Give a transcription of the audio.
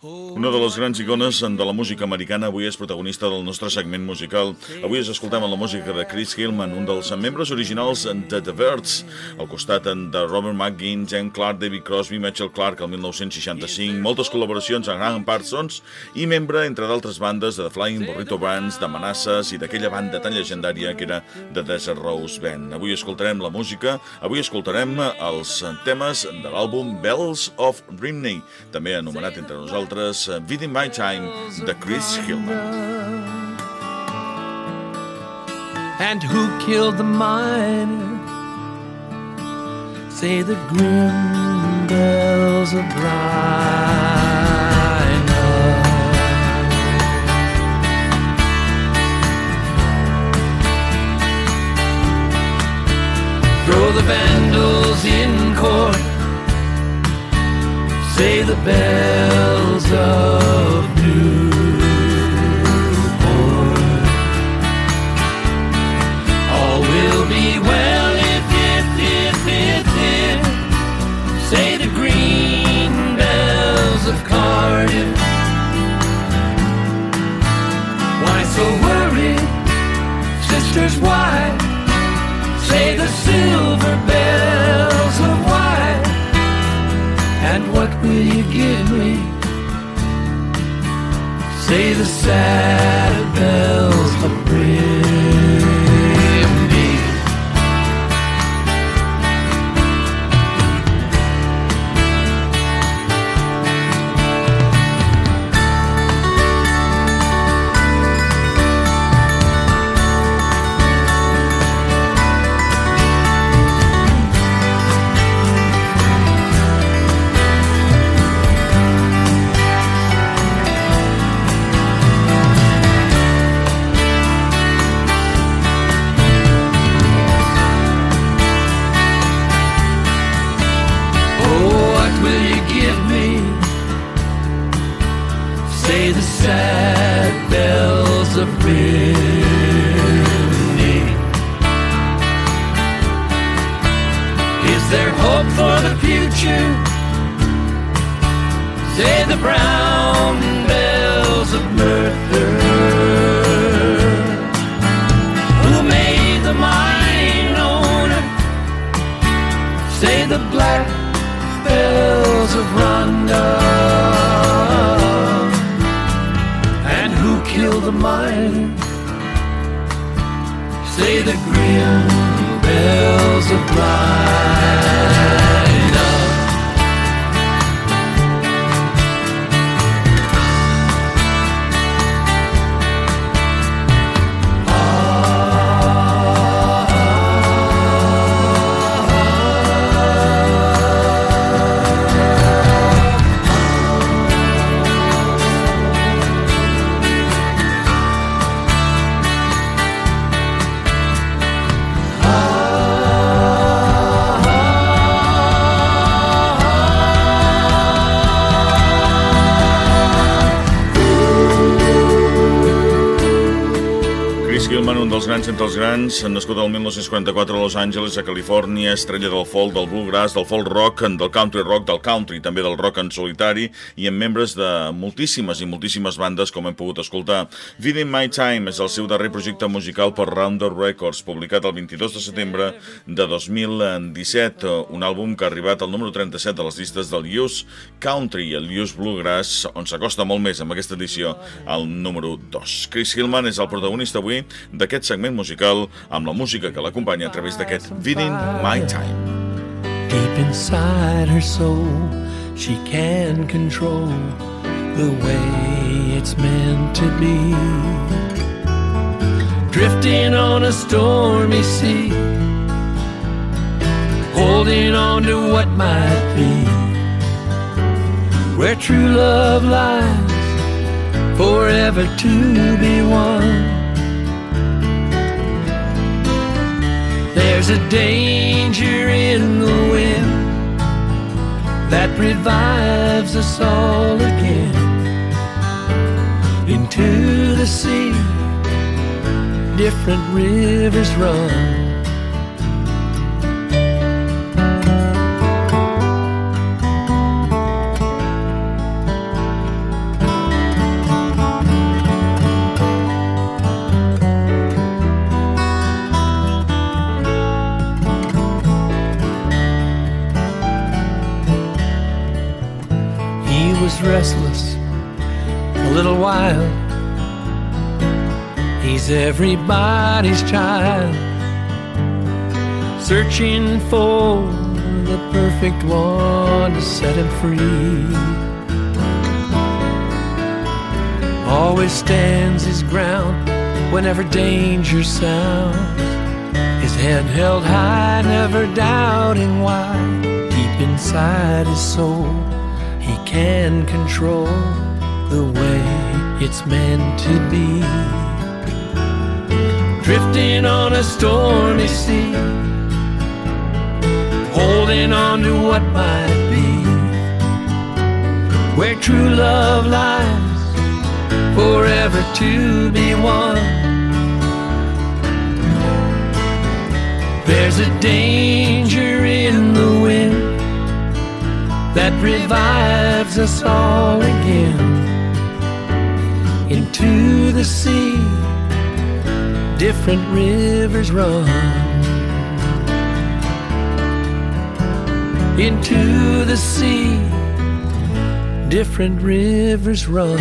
Una de les grans icones de la música americana avui és protagonista del nostre segment musical. Avui es escoltem la música de Chris Hillman, un dels membres originals de The Birds, al costat de Robert McGinn, Jen Clark, David Crosby, Mitchell Clark el 1965, moltes col·laboracions amb Graham Parsons i membre, entre d'altres bandes, de The Flying Burrito Bands, de Manasses i d'aquella banda tan llegendària que era The Desert Rose Band. Avui escoltarem la música, avui escoltarem els temes de l'àlbum Bells of Rimney, també anomenat entre nosaltres uh, Bidin' My Time de Chris Hillman. And who killed the miner? Say the grim bells of Blaina. Throw the vandals in court say the bells of Newport. All will be well if, if, if, if, if. Say the green bells of Cardiff. Why so worried, sisters? Why say the silver bells what will you give me? Say the sad Is there hope for the future? Say the brown bells of Merthyr. Who made the mine owner? Say the black bells of Rhondda. And who killed the miner? Say the grim bells of. Gilman, un dels grans entre els grans, nascut el 1944 a Los Angeles, a Califòrnia, estrella del folk, del bluegrass, del folk rock, del country rock, del country, també del rock en solitari, i amb membres de moltíssimes i moltíssimes bandes, com hem pogut escoltar. Within My Time és el seu darrer projecte musical per Rounder Records, publicat el 22 de setembre de 2017, un àlbum que ha arribat al número 37 de les llistes del Use Country i el Use Bluegrass, on s'acosta molt més amb aquesta edició al número 2. Chris Hillman és el protagonista avui d'aquest segment musical amb la música que l'acompanya a través d'aquest Within My Time. Deep inside her soul, she can control the way it's meant to be. Drifting on a stormy sea, holding on to what might be. Where true love lies, forever to be won. There's a danger in the wind that revives us all again into the sea. Different rivers run. Was restless, a little wild. He's everybody's child, searching for the perfect one to set him free. Always stands his ground whenever danger sounds. His head held high, never doubting why. Deep inside his soul, can control the way it's meant to be. Drifting on a stormy sea, holding on to what might be. Where true love lies, forever to be won. There's a danger that revives us all again into the sea. Different rivers run into the sea. Different rivers run.